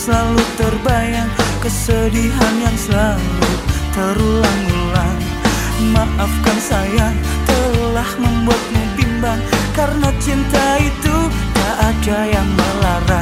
selalu terbayang Kesedihan yang selalu terulang-ulang. Maafkan saya telah membuatmu bimbang Karena cinta itu tak ada yang melarang.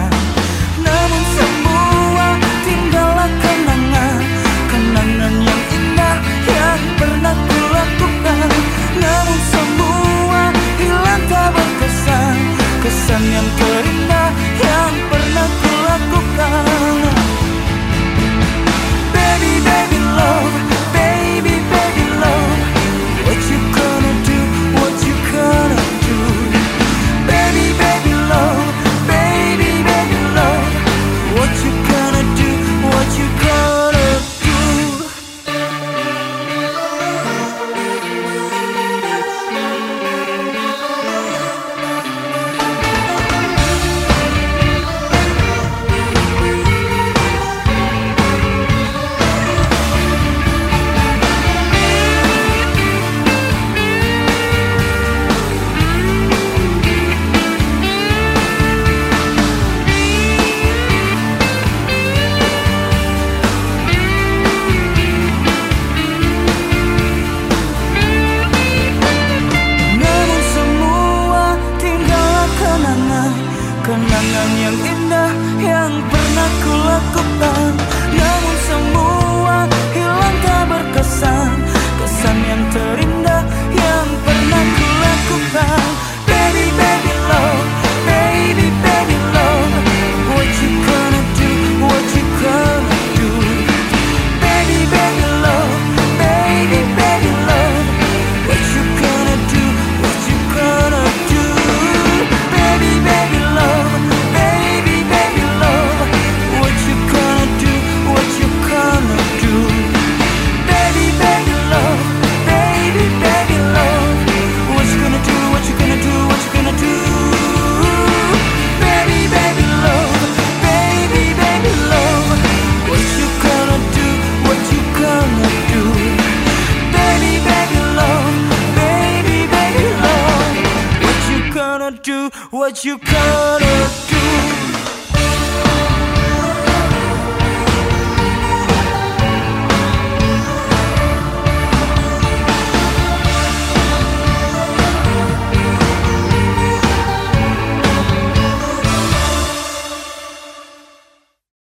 Kenangan yang indah yang pernah kulakukan, Namun semua what you gonna do.